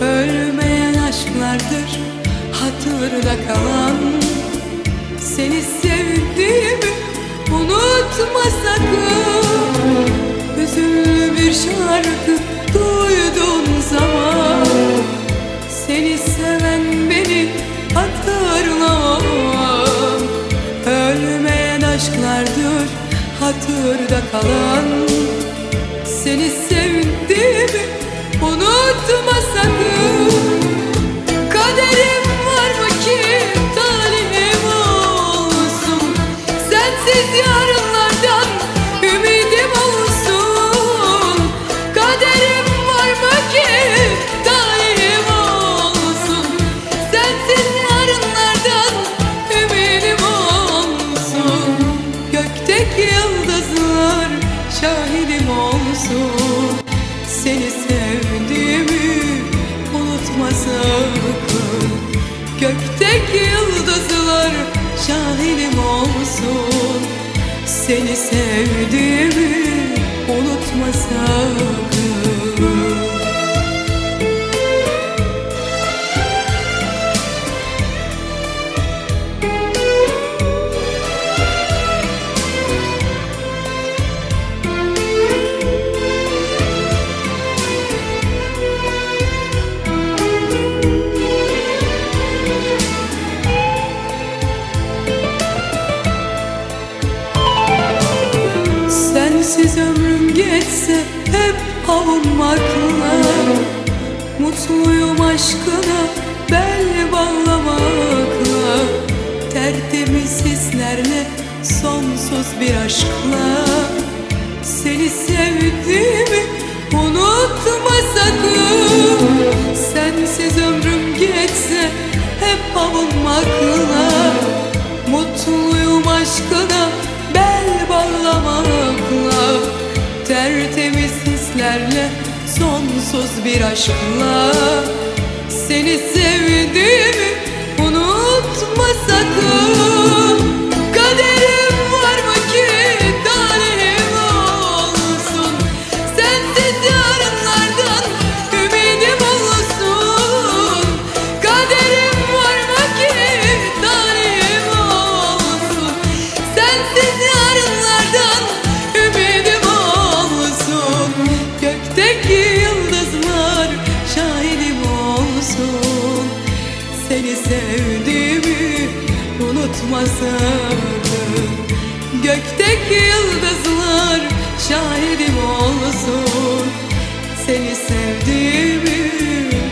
Ölmeyen aşklardır hatırda kalan. Seni sevdiğimi unutma sakın. Hüzünlü bir şarkı duyduğun zaman Seni seven beni hatırla Ölmeyen aşklardır hatırda kalan. Seni sev şahidim olsun. Seni sevdiğimi unutma sakın. Gökteki yıldızlar şahidim olsun. Seni sevdiğimi Sensiz ömrüm geçse hep avunmakla Mutluyum aşkına bel bağlamakla. Tertemiz hislerle sonsuz bir aşkla. Seni sevdiğimi unutma sakın sonsuz bir aşkla Seni sevdiğimi sevdiğimi unutma sakın Gökteki yıldızlar şahidim olsun. Seni sevdiğimi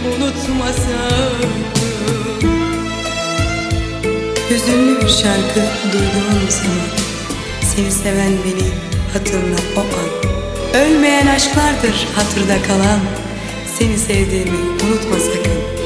unutma sakın Hüzünlü bir şarkı duyduğum zaman Seni seven beni hatırla o an. Ölmeyen aşklardır hatırda kalan. Seni sevdiğimi Unutma sakın